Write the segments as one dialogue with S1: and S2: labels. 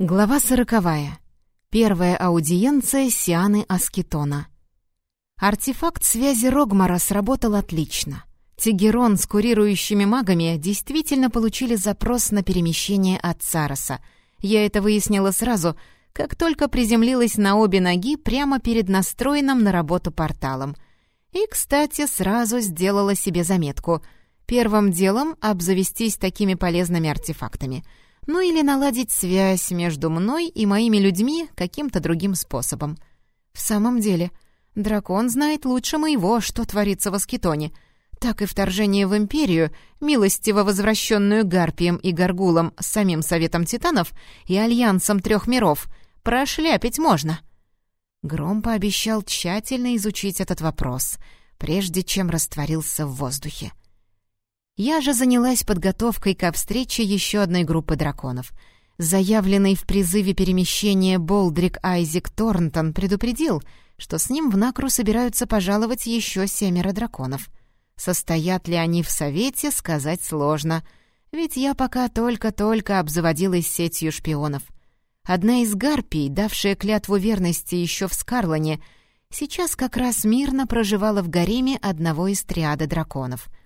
S1: Глава сороковая. Первая аудиенция Сианы Аскетона. Артефакт связи Рогмара сработал отлично. Тигерон с курирующими магами действительно получили запрос на перемещение от Цароса. Я это выяснила сразу, как только приземлилась на обе ноги прямо перед настроенным на работу порталом. И, кстати, сразу сделала себе заметку. Первым делом обзавестись такими полезными артефактами — ну или наладить связь между мной и моими людьми каким-то другим способом. В самом деле, дракон знает лучше моего, что творится в Аскетоне. Так и вторжение в Империю, милостиво возвращенную Гарпием и Гаргулом самим Советом Титанов и Альянсом Трех Миров, прошляпить можно. Гром пообещал тщательно изучить этот вопрос, прежде чем растворился в воздухе. Я же занялась подготовкой ко встрече еще одной группы драконов. Заявленный в призыве перемещения Болдрик Айзек Торнтон предупредил, что с ним в Накру собираются пожаловать еще семеро драконов. Состоят ли они в совете, сказать сложно, ведь я пока только-только обзаводилась сетью шпионов. Одна из гарпий, давшая клятву верности еще в Скарлоне, сейчас как раз мирно проживала в гареме одного из триада драконов —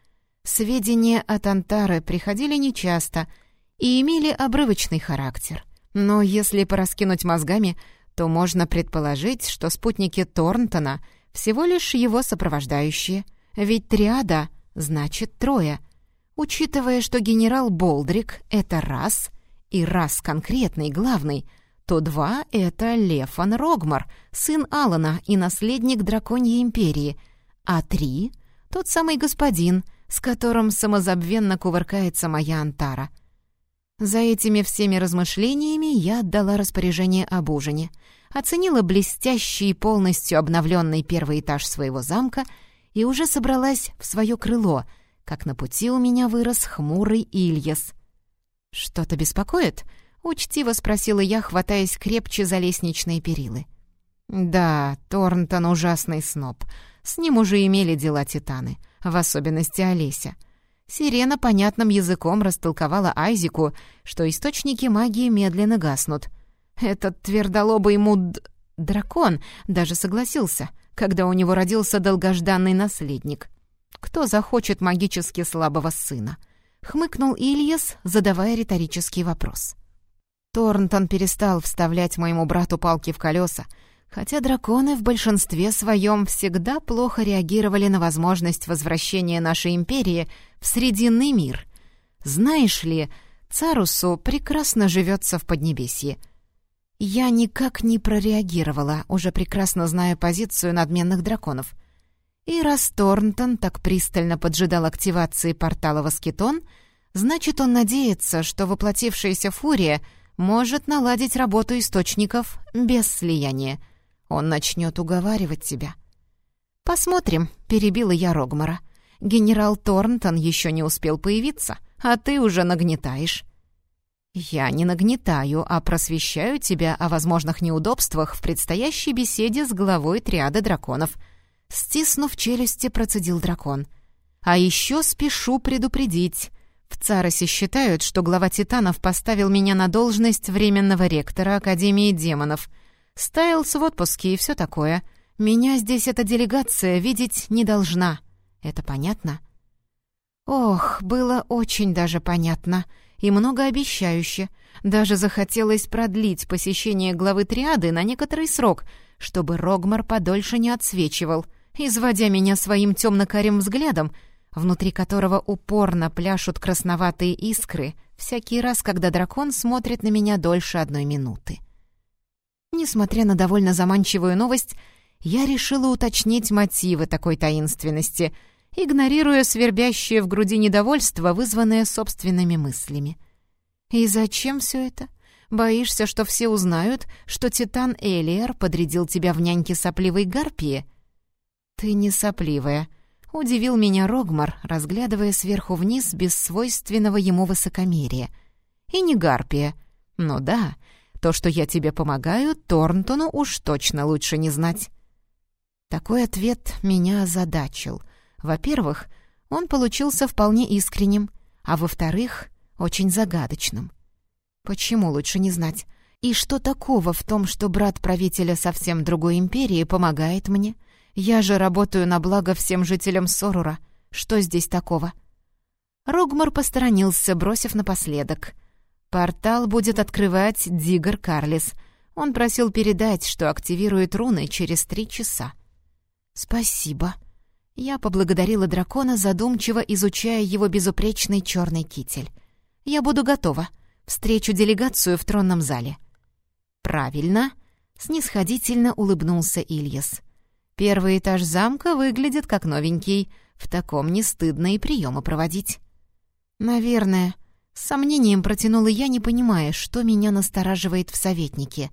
S1: Сведения от Антары приходили нечасто и имели обрывочный характер. Но если пораскинуть мозгами, то можно предположить, что спутники Торнтона всего лишь его сопровождающие, ведь триада значит трое. Учитывая, что генерал Болдрик — это раз, и раз конкретный, главный, то два — это Лефан Рогмар, сын Алана и наследник Драконьей Империи, а три — тот самый господин — с которым самозабвенно кувыркается моя Антара. За этими всеми размышлениями я отдала распоряжение об ужине, оценила блестящий и полностью обновленный первый этаж своего замка и уже собралась в свое крыло, как на пути у меня вырос хмурый Ильяс. «Что-то беспокоит?» — учтиво спросила я, хватаясь крепче за лестничные перилы. «Да, Торнтон ужасный сноб. С ним уже имели дела титаны в особенности Олеся. Сирена понятным языком растолковала Айзику, что источники магии медленно гаснут. Этот твердолобый муд... дракон даже согласился, когда у него родился долгожданный наследник. Кто захочет магически слабого сына? Хмыкнул Ильяс, задавая риторический вопрос. Торнтон перестал вставлять моему брату палки в колеса, Хотя драконы в большинстве своем всегда плохо реагировали на возможность возвращения нашей империи в Срединный мир. Знаешь ли, Царусу прекрасно живется в Поднебесье. Я никак не прореагировала, уже прекрасно зная позицию надменных драконов. И раз Торнтон так пристально поджидал активации портала Воскитон, значит, он надеется, что воплотившаяся фурия может наладить работу источников без слияния — он начнет уговаривать тебя. «Посмотрим», — перебила я Рогмара. «Генерал Торнтон еще не успел появиться, а ты уже нагнетаешь». «Я не нагнетаю, а просвещаю тебя о возможных неудобствах в предстоящей беседе с главой триады драконов». Стиснув челюсти, процедил дракон. «А еще спешу предупредить. В Царосе считают, что глава Титанов поставил меня на должность временного ректора Академии демонов. Стайлс в отпуске и все такое. Меня здесь эта делегация видеть не должна. Это понятно?» Ох, было очень даже понятно и многообещающе. Даже захотелось продлить посещение главы триады на некоторый срок, чтобы Рогмар подольше не отсвечивал, изводя меня своим темно-карим взглядом, внутри которого упорно пляшут красноватые искры всякий раз, когда дракон смотрит на меня дольше одной минуты. Несмотря на довольно заманчивую новость, я решила уточнить мотивы такой таинственности, игнорируя свербящее в груди недовольство, вызванное собственными мыслями. «И зачем все это? Боишься, что все узнают, что Титан Элиар подрядил тебя в няньке сопливой гарпии?» «Ты не сопливая», — удивил меня Рогмар, разглядывая сверху вниз без свойственного ему высокомерия. «И не гарпия. Ну да, то, что я тебе помогаю, Торнтону уж точно лучше не знать». Такой ответ меня озадачил. Во-первых, он получился вполне искренним, а во-вторых, очень загадочным. Почему лучше не знать? И что такого в том, что брат правителя совсем другой империи помогает мне? Я же работаю на благо всем жителям Сорура. Что здесь такого?» Рогмар посторонился, бросив напоследок. «Портал будет открывать Дигар Карлис. Он просил передать, что активирует руны через три часа». «Спасибо». Я поблагодарила дракона, задумчиво изучая его безупречный черный китель. «Я буду готова. Встречу делегацию в тронном зале». «Правильно», — снисходительно улыбнулся Ильяс. «Первый этаж замка выглядит как новенький. В таком не стыдно и приемы проводить». «Наверное», — с сомнением протянула я, не понимая, что меня настораживает в советнике.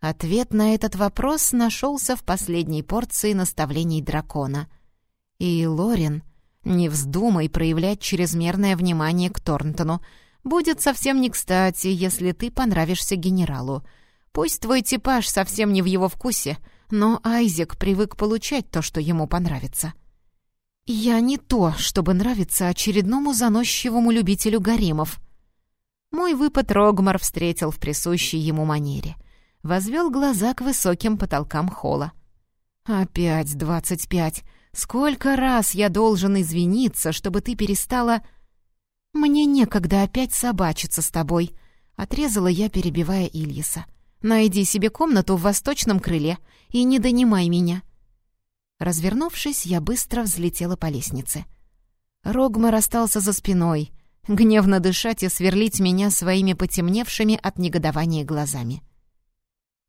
S1: Ответ на этот вопрос нашелся в последней порции наставлений дракона — и, Лорин, не вздумай проявлять чрезмерное внимание к Торнтону. Будет совсем не кстати, если ты понравишься генералу. Пусть твой типаж совсем не в его вкусе, но Айзек привык получать то, что ему понравится. Я не то, чтобы нравиться очередному заносчивому любителю гаремов. Мой выпад Рогмар встретил в присущей ему манере. Возвел глаза к высоким потолкам холла. «Опять двадцать пять!» Сколько раз я должен извиниться, чтобы ты перестала...» «Мне некогда опять собачиться с тобой», — отрезала я, перебивая Ильяса. «Найди себе комнату в восточном крыле и не донимай меня». Развернувшись, я быстро взлетела по лестнице. Рогмар остался за спиной, гневно дышать и сверлить меня своими потемневшими от негодования глазами.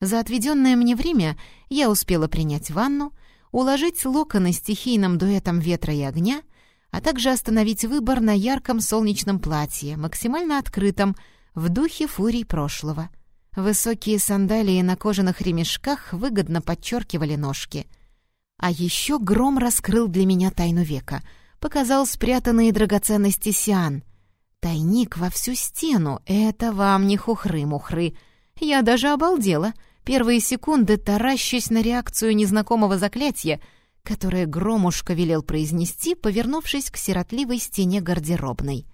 S1: За отведенное мне время я успела принять ванну, уложить локоны стихийным дуэтом ветра и огня, а также остановить выбор на ярком солнечном платье, максимально открытом, в духе фурий прошлого. Высокие сандалии на кожаных ремешках выгодно подчеркивали ножки. А еще гром раскрыл для меня тайну века, показал спрятанные драгоценности Сиан. Тайник во всю стену — это вам не хухры-мухры. Я даже обалдела — Первые секунды таращась на реакцию незнакомого заклятия, которое Громушка велел произнести, повернувшись к сиротливой стене гардеробной.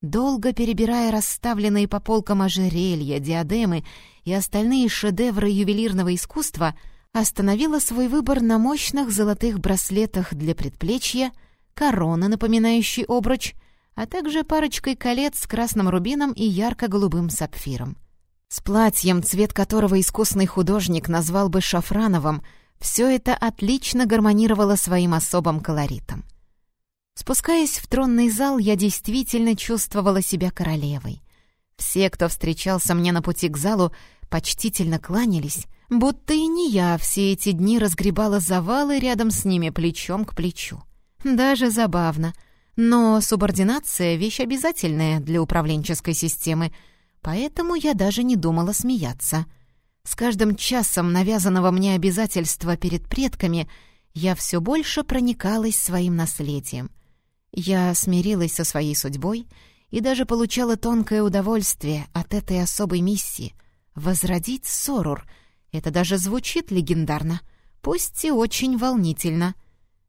S1: Долго перебирая расставленные по полкам ожерелья, диадемы и остальные шедевры ювелирного искусства, остановила свой выбор на мощных золотых браслетах для предплечья, корона, напоминающей обруч, а также парочкой колец с красным рубином и ярко-голубым сапфиром. С платьем, цвет которого искусный художник назвал бы шафрановым, все это отлично гармонировало своим особым колоритом. Спускаясь в тронный зал, я действительно чувствовала себя королевой. Все, кто встречался мне на пути к залу, почтительно кланялись, будто и не я все эти дни разгребала завалы рядом с ними плечом к плечу. Даже забавно. Но субординация — вещь обязательная для управленческой системы — Поэтому я даже не думала смеяться. С каждым часом навязанного мне обязательства перед предками я все больше проникалась своим наследием. Я смирилась со своей судьбой и даже получала тонкое удовольствие от этой особой миссии — возродить Сорур. Это даже звучит легендарно, пусть и очень волнительно.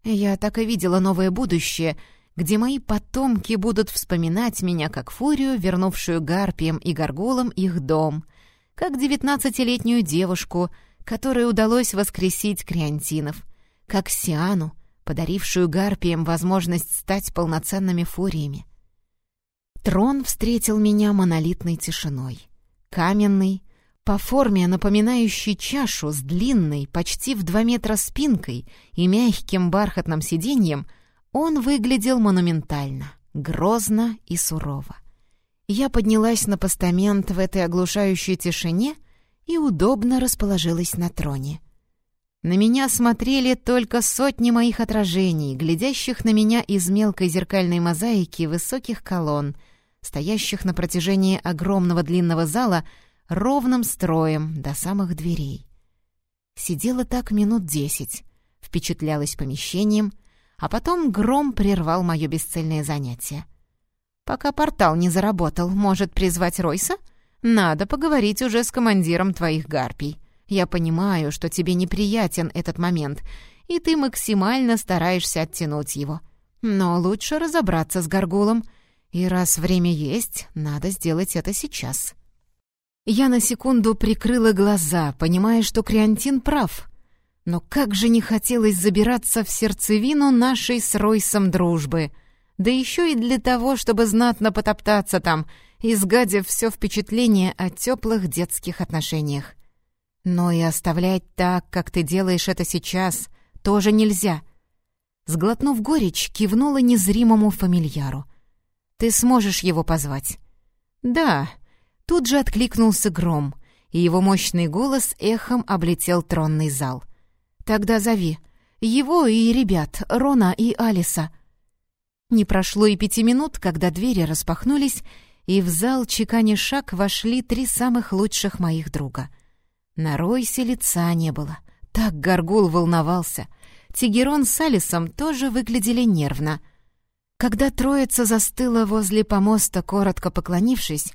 S1: Я так и видела новое будущее — где мои потомки будут вспоминать меня как фурию, вернувшую гарпиям и горгулам их дом, как девятнадцатилетнюю девушку, которой удалось воскресить криантинов, как Сиану, подарившую гарпиям возможность стать полноценными фуриями. Трон встретил меня монолитной тишиной. Каменный, по форме напоминающий чашу с длинной, почти в два метра спинкой и мягким бархатным сиденьем — он выглядел монументально, грозно и сурово. Я поднялась на постамент в этой оглушающей тишине и удобно расположилась на троне. На меня смотрели только сотни моих отражений, глядящих на меня из мелкой зеркальной мозаики высоких колонн, стоящих на протяжении огромного длинного зала ровным строем до самых дверей. Сидела так минут десять, впечатлялась помещением — а потом гром прервал мое бесцельное занятие. «Пока портал не заработал, может призвать Ройса? Надо поговорить уже с командиром твоих гарпий. Я понимаю, что тебе неприятен этот момент, и ты максимально стараешься оттянуть его. Но лучше разобраться с горгулом, и раз время есть, надо сделать это сейчас». Я на секунду прикрыла глаза, понимая, что Криантин прав. Но как же не хотелось забираться в сердцевину нашей с Ройсом дружбы. Да еще и для того, чтобы знатно потоптаться там, изгадив все впечатление о теплых детских отношениях. Но и оставлять так, как ты делаешь это сейчас, тоже нельзя. Сглотнув горечь, кивнула незримому фамильяру. «Ты сможешь его позвать?» «Да». Тут же откликнулся гром, и его мощный голос эхом облетел тронный зал. «Тогда зови. Его и ребят, Рона и Алиса». Не прошло и пяти минут, когда двери распахнулись, и в зал чеканя шаг вошли три самых лучших моих друга. На Ройсе лица не было. Так Гаргул волновался. Тигерон с Алисом тоже выглядели нервно. Когда троица застыла возле помоста, коротко поклонившись,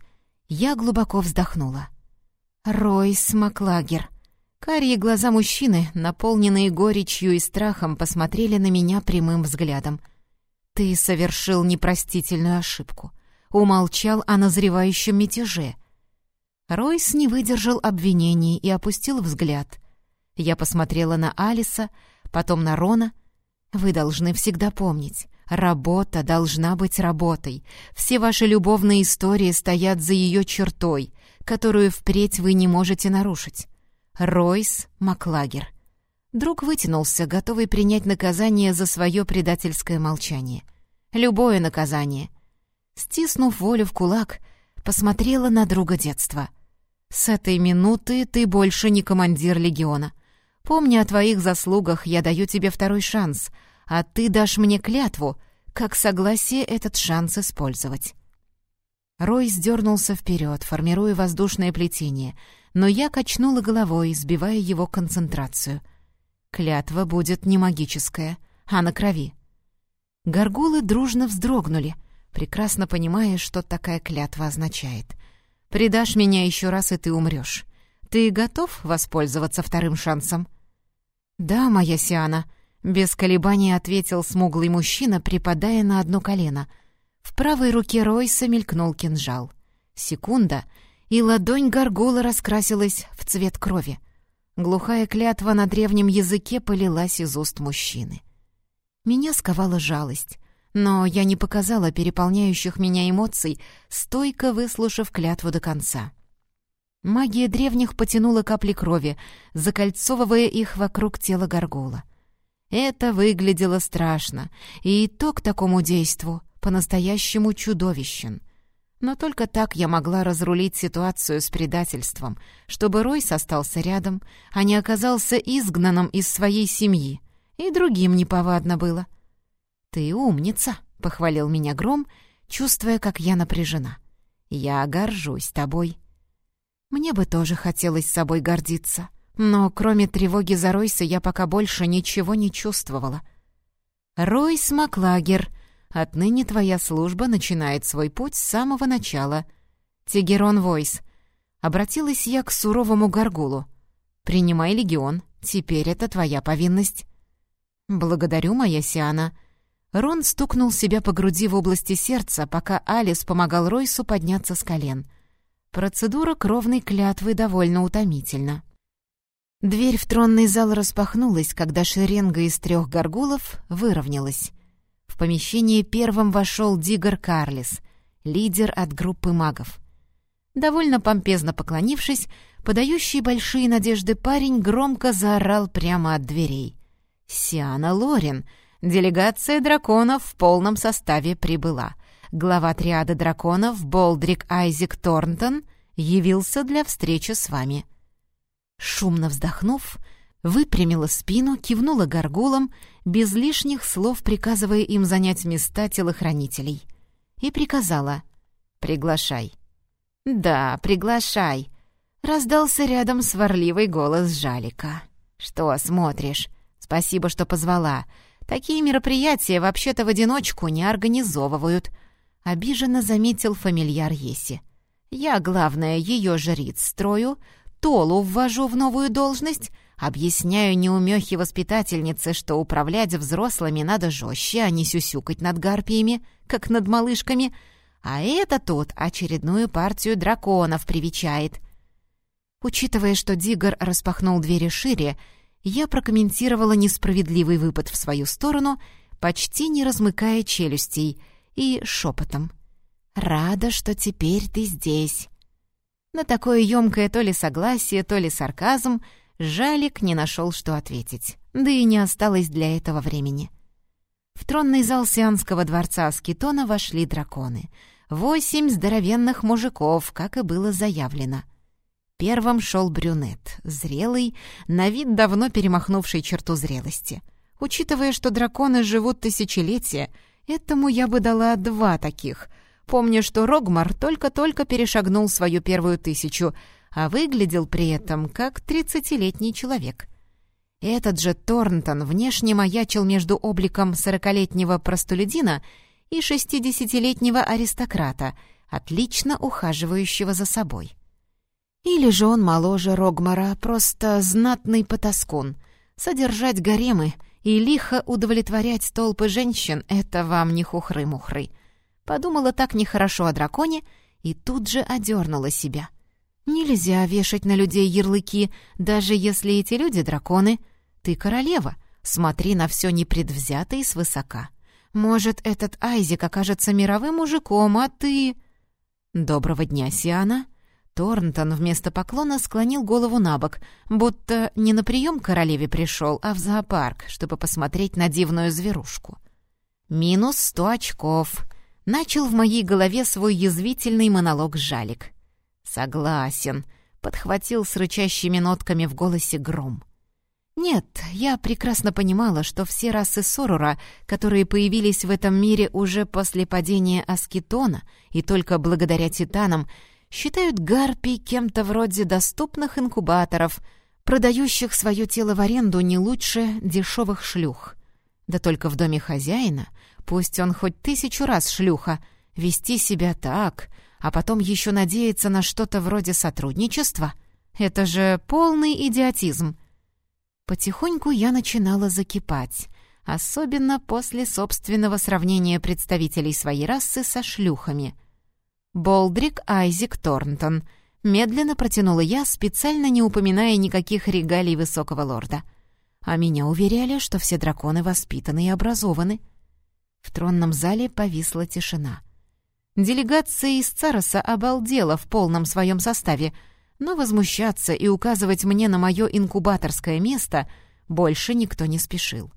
S1: я глубоко вздохнула. Ройс Маклагер. Карие глаза мужчины, наполненные горечью и страхом, посмотрели на меня прямым взглядом. «Ты совершил непростительную ошибку. Умолчал о назревающем мятеже». Ройс не выдержал обвинений и опустил взгляд. Я посмотрела на Алиса, потом на Рона. «Вы должны всегда помнить, Работа должна быть работой. Все ваши любовные истории стоят за ее чертой, которую впредь вы не можете нарушить. Ройс Маклагер. Друг вытянулся, готовый принять наказание за свое предательское молчание. Любое наказание. Стиснув волю в кулак, посмотрела на друга детства. «С этой минуты ты больше не командир легиона. Помни о твоих заслугах, я даю тебе второй шанс — а ты дашь мне клятву, как согласие этот шанс использовать». Рой сдернулся вперед, формируя воздушное плетение, но я качнула головой, сбивая его концентрацию. Клятва будет не магическая, а на крови. Горгулы дружно вздрогнули, прекрасно понимая, что такая клятва означает. «Предашь меня еще раз, и ты умрешь. Ты готов воспользоваться вторым шансом?» «Да, моя Сиана», без колебаний ответил смуглый мужчина, припадая на одно колено. В правой руке Ройса мелькнул кинжал. Секунда, и ладонь горгула раскрасилась в цвет крови. Глухая клятва на древнем языке полилась из уст мужчины. Меня сковала жалость, но я не показала переполняющих меня эмоций, стойко выслушав клятву до конца. Магия древних потянула капли крови, закольцовывая их вокруг тела горгула. Это выглядело страшно, и итог такому действу по-настоящему чудовищен. Но только так я могла разрулить ситуацию с предательством, чтобы Ройс остался рядом, а не оказался изгнанным из своей семьи, и другим неповадно было. «Ты умница», — похвалил меня Гром, чувствуя, как я напряжена. «Я горжусь тобой». Мне бы тоже хотелось собой гордиться. Но кроме тревоги за Ройса я пока больше ничего не чувствовала. «Ройс Маклагер, отныне твоя служба начинает свой путь с самого начала. Тигерон Войс». Обратилась я к суровому горгулу. «Принимай легион, теперь это твоя повинность». «Благодарю, моя Сиана». Рон стукнул себя по груди в области сердца, пока Алис помогал Ройсу подняться с колен. Процедура кровной клятвы довольно утомительна. Дверь в тронный зал распахнулась, когда шеренга из трех горгулов выровнялась. В помещение первым вошел Дигар Карлис, лидер от группы магов. Довольно помпезно поклонившись, подающий большие надежды парень громко заорал прямо от дверей. «Сиана Лорин! Делегация драконов в полном составе прибыла. Глава триады драконов Болдрик Айзек Торнтон явился для встречи с вами». Шумно вздохнув, выпрямила спину, кивнула горгулам, без лишних слов приказывая им занять места телохранителей. И приказала «Приглашай». «Да, приглашай», — раздался рядом сварливый голос Жалика. «Что смотришь? Спасибо, что позвала. Такие мероприятия вообще-то в одиночку не организовывают», — обиженно заметил фамильяр Еси. «Я, главное, ее жриц строю, Толу ввожу в новую должность, объясняю неумехи воспитательнице, что управлять взрослыми надо жестче, а не сюсюкать над гарпиями, как над малышками, а это тут очередную партию драконов привечает. Учитывая, что Диггер распахнул двери шире, я прокомментировала несправедливый выпад в свою сторону, почти не размыкая челюстей, и шепотом. «Рада, что теперь ты здесь». На такое ёмкое то ли согласие, то ли сарказм Жалик не нашел, что ответить, да и не осталось для этого времени. В тронный зал Сианского дворца Аскетона вошли драконы. Восемь здоровенных мужиков, как и было заявлено. Первым шел брюнет, зрелый, на вид давно перемахнувший черту зрелости. Учитывая, что драконы живут тысячелетия, этому я бы дала два таких. Помню, что Рогмар только-только перешагнул свою первую тысячу, а выглядел при этом как тридцатилетний человек — этот же Торнтон внешне маячил между обликом сорокалетнего простолюдина и шестидесятилетнего аристократа, отлично ухаживающего за собой. Или же он моложе Рогмара, просто знатный потаскун. Содержать гаремы и лихо удовлетворять толпы женщин — это вам не хухры-мухры. Подумала так нехорошо о драконе и тут же одернула себя — Нельзя вешать на людей ярлыки, даже если эти люди драконы. Ты королева, смотри на все непредвзято и свысока. Может, этот Айзик окажется мировым мужиком, а ты... Доброго дня, Сиана. Торнтон вместо поклона склонил голову на бок, будто не на прием к королеве пришел, а в зоопарк, чтобы посмотреть на дивную зверушку. «Минус сто очков», — начал в моей голове свой язвительный монолог Жалик. «Согласен», — подхватил с рычащими нотками в голосе гром. Нет, я прекрасно понимала, что все расы Сорура, которые появились в этом мире уже после падения Аскетона и только благодаря титанам, считают гарпий кем-то вроде доступных инкубаторов, продающих свое тело в аренду не лучше дешевых шлюх. Да только в доме хозяина, пусть он хоть тысячу раз шлюха, вести себя так, а потом еще надеяться на что-то вроде сотрудничества? Это же полный идиотизм. Потихоньку я начинала закипать, особенно после собственного сравнения представителей своей расы со шлюхами. «Болдрик Айзек Торнтон», — медленно протянула я, специально не упоминая никаких регалий высокого лорда. А меня уверяли, что все драконы воспитаны и образованы. В тронном зале повисла тишина — Делегация из Цароса обалдела в полном своем составе, но возмущаться и указывать мне на мое инкубаторское место больше никто не спешил.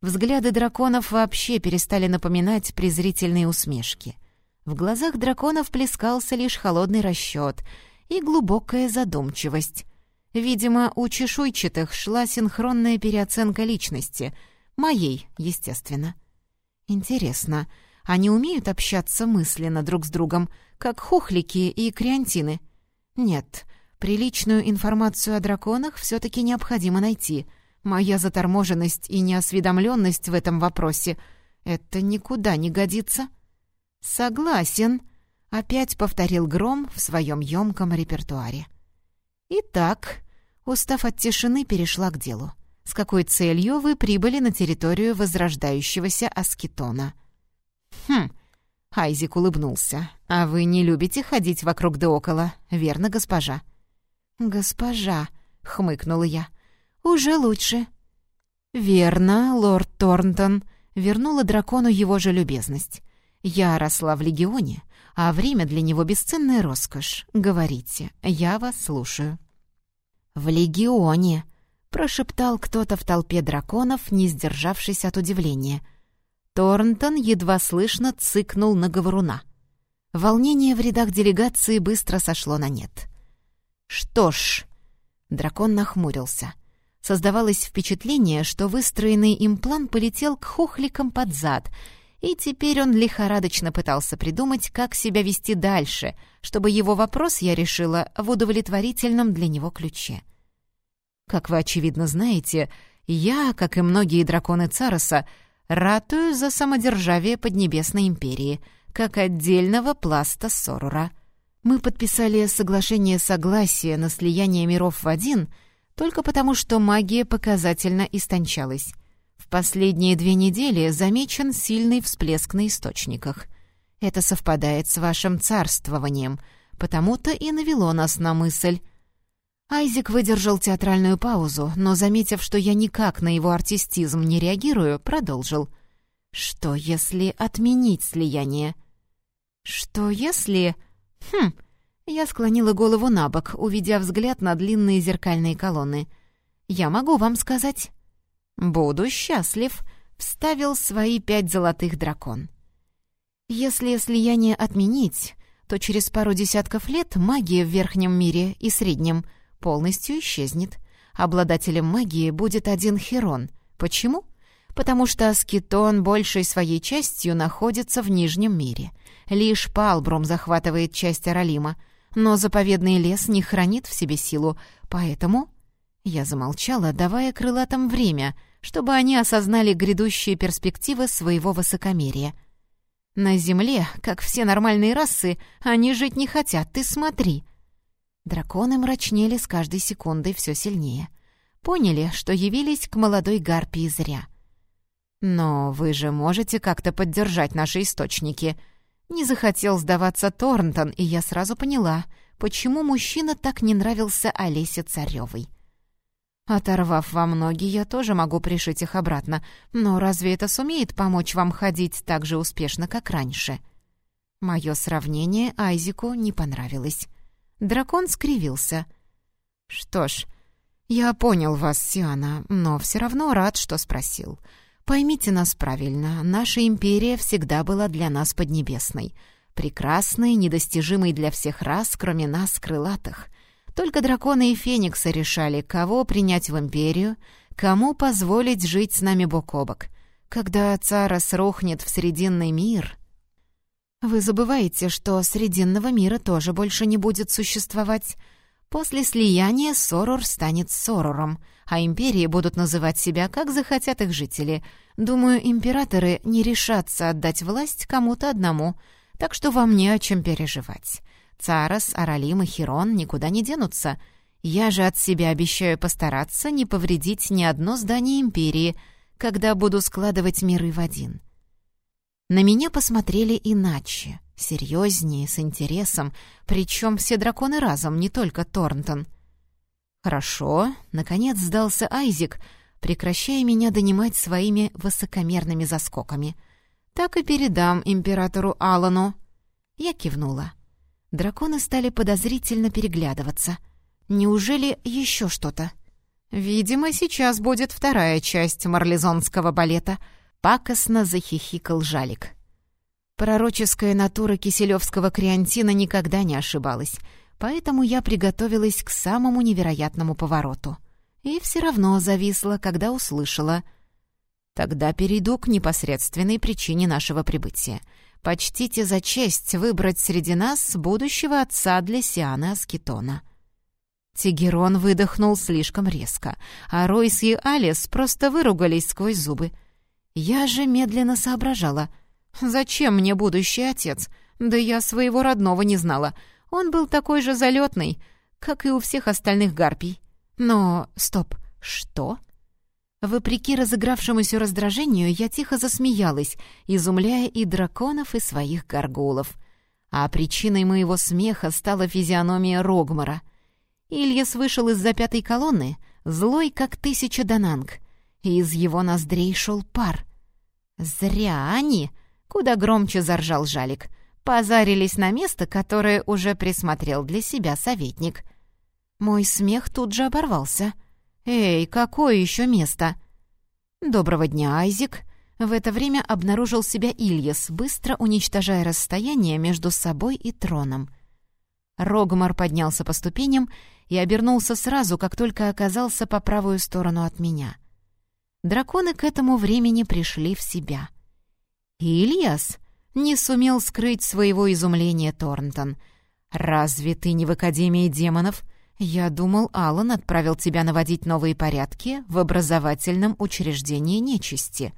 S1: Взгляды драконов вообще перестали напоминать презрительные усмешки. В глазах драконов плескался лишь холодный расчет и глубокая задумчивость. Видимо, у чешуйчатых шла синхронная переоценка личности, моей, естественно. Интересно, — они умеют общаться мысленно друг с другом, как хухлики и креантины? Нет, приличную информацию о драконах все-таки необходимо найти. Моя заторможенность и неосведомленность в этом вопросе — это никуда не годится. «Согласен», — опять повторил Гром в своем емком репертуаре. «Итак», устав от тишины, перешла к делу. «С какой целью вы прибыли на территорию возрождающегося Аскетона?» «Хм...» — Айзик улыбнулся. «А вы не любите ходить вокруг да около, верно, госпожа?» «Госпожа», — хмыкнула я. «Уже лучше». «Верно, лорд Торнтон», — вернула дракону его же любезность. «Я росла в Легионе, а время для него бесценная роскошь. Говорите, я вас слушаю». «В Легионе», — прошептал кто-то в толпе драконов, не сдержавшись от удивления — Торнтон едва слышно цыкнул на говоруна. Волнение в рядах делегации быстро сошло на нет. «Что ж...» — дракон нахмурился. Создавалось впечатление, что выстроенный им план полетел к хухликам под зад, и теперь он лихорадочно пытался придумать, как себя вести дальше, чтобы его вопрос я решила в удовлетворительном для него ключе. Как вы, очевидно, знаете, я, как и многие драконы Цароса, ратую за самодержавие Поднебесной империи, как отдельного пласта Сорура. Мы подписали соглашение согласия на слияние миров в один только потому, что магия показательно истончалась. В последние две недели замечен сильный всплеск на источниках. Это совпадает с вашим царствованием, потому-то и навело нас на мысль. Айзек выдержал театральную паузу, но, заметив, что я никак на его артистизм не реагирую, продолжил. «Что, если отменить слияние?» «Что, если...» «Хм...» Я склонила голову на бок, увидя взгляд на длинные зеркальные колонны. «Я могу вам сказать...» «Буду счастлив», — вставил свои пять золотых дракон. «Если слияние отменить, то через пару десятков лет магия в верхнем мире и среднем — полностью исчезнет. Обладателем магии будет один Херон. Почему? Потому что Аскетон большей своей частью находится в Нижнем мире. Лишь Палбрум захватывает часть Аралима, но заповедный лес не хранит в себе силу, поэтому... Я замолчала, давая крылатам время, чтобы они осознали грядущие перспективы своего высокомерия. На Земле, как все нормальные расы, они жить не хотят, ты смотри — Драконы мрачнели с каждой секундой все сильнее. Поняли, что явились к молодой гарпии зря. «Но вы же можете как-то поддержать наши источники». Не захотел сдаваться Торнтон, и я сразу поняла, почему мужчина так не нравился Олесе Царевой. Оторвав вам ноги, я тоже могу пришить их обратно, но разве это сумеет помочь вам ходить так же успешно, как раньше? Мое сравнение Айзику не понравилось. Дракон скривился. «Что ж, я понял вас, Сиана, но все равно рад, что спросил. Поймите нас правильно, наша империя всегда была для нас поднебесной, прекрасной, недостижимой для всех рас, кроме нас, крылатых. Только драконы и фениксы решали, кого принять в империю, кому позволить жить с нами бок о бок. Когда Царас рухнет в Срединный мир, вы забываете, что Срединного мира тоже больше не будет существовать. После слияния Сорор станет Сорором, а империи будут называть себя, как захотят их жители. Думаю, императоры не решатся отдать власть кому-то одному, так что вам не о чем переживать. Царас, Аралим и Хирон никуда не денутся. Я же от себя обещаю постараться не повредить ни одно здание империи, когда буду складывать миры в один». На меня посмотрели иначе, серьезнее, с интересом, причем все драконы разом, не только Торнтон. «Хорошо», — наконец сдался Айзик, прекращая меня донимать своими высокомерными заскоками. «Так и передам императору Алану». Я кивнула. Драконы стали подозрительно переглядываться. Неужели еще что-то? «Видимо, сейчас будет вторая часть марлезонского балета», Пакостно захихикал Жалик. Пророческая натура киселевского креантина никогда не ошибалась, поэтому я приготовилась к самому невероятному повороту. И все равно зависла, когда услышала. Тогда перейду к непосредственной причине нашего прибытия. Почтите за честь выбрать среди нас будущего отца для Сианы Аскетона. Тигерон выдохнул слишком резко, а Ройс и Алис просто выругались сквозь зубы — я же медленно соображала. «Зачем мне будущий отец? Да я своего родного не знала. Он был такой же залетный, как и у всех остальных гарпий. Но... Стоп. Что?» Вопреки разыгравшемуся раздражению, я тихо засмеялась, изумляя и драконов, и своих горгулов. А причиной моего смеха стала физиономия Рогмара. Ильяс вышел из-за пятой колонны, злой, как тысяча дананг, и из его ноздрей шел пар. «Зря они!» — куда громче заржал Жалик. «Позарились на место, которое уже присмотрел для себя советник». Мой смех тут же оборвался. «Эй, какое еще место?» «Доброго дня, Айзик!» В это время обнаружил себя Ильяс, быстро уничтожая расстояние между собой и троном. Рогмар поднялся по ступеням и обернулся сразу, как только оказался по правую сторону от меня — Драконы к этому времени пришли в себя. «Ильяс?» — не сумел скрыть своего изумления Торнтон. «Разве ты не в Академии демонов? Я думал, Аллан отправил тебя наводить новые порядки в образовательном учреждении нечисти».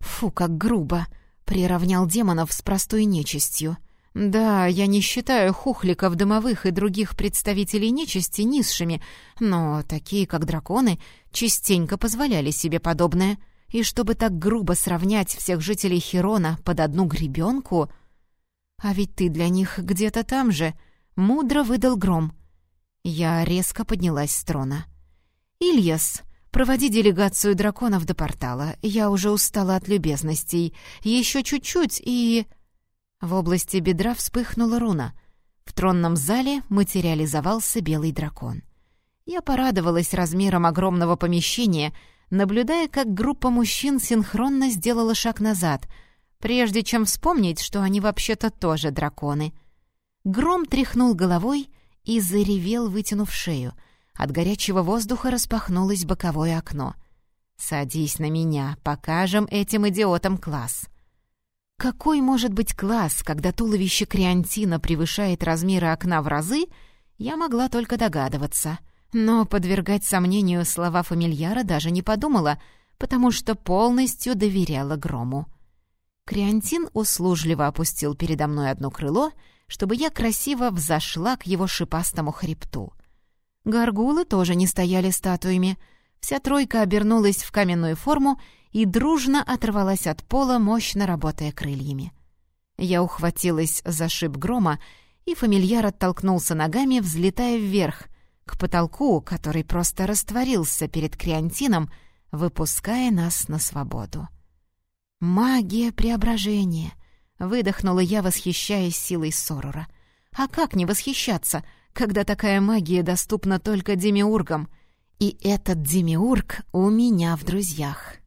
S1: «Фу, как грубо!» — приравнял демонов с простой нечистью. Да, я не считаю хухликов дымовых и других представителей нечисти низшими, но такие, как драконы, частенько позволяли себе подобное. И чтобы так грубо сравнять всех жителей Херона под одну гребенку... А ведь ты для них где-то там же, мудро выдал гром. Я резко поднялась с трона. «Ильяс, проводи делегацию драконов до портала. Я уже устала от любезностей. Еще чуть-чуть и...» В области бедра вспыхнула руна. В тронном зале материализовался белый дракон. Я порадовалась размером огромного помещения, наблюдая, как группа мужчин синхронно сделала шаг назад, прежде чем вспомнить, что они вообще-то тоже драконы. Гром тряхнул головой и заревел, вытянув шею. От горячего воздуха распахнулось боковое окно. «Садись на меня, покажем этим идиотам класс». Какой может быть класс, когда туловище Криантина превышает размеры окна в разы, я могла только догадываться. Но подвергать сомнению слова фамильяра даже не подумала, потому что полностью доверяла Грому. Криантин услужливо опустил передо мной одно крыло, чтобы я красиво взошла к его шипастому хребту. Гаргулы тоже не стояли статуями. Вся тройка обернулась в каменную форму и дружно оторвалась от пола, мощно работая крыльями. Я ухватилась за шип грома, и фамильяр оттолкнулся ногами, взлетая вверх — к потолку, который просто растворился перед Криантином, выпуская нас на свободу. «Магия преображения!» — выдохнула я, восхищаясь силой Сорура. «А как не восхищаться, когда такая магия доступна только демиургам? И этот демиург у меня в друзьях!»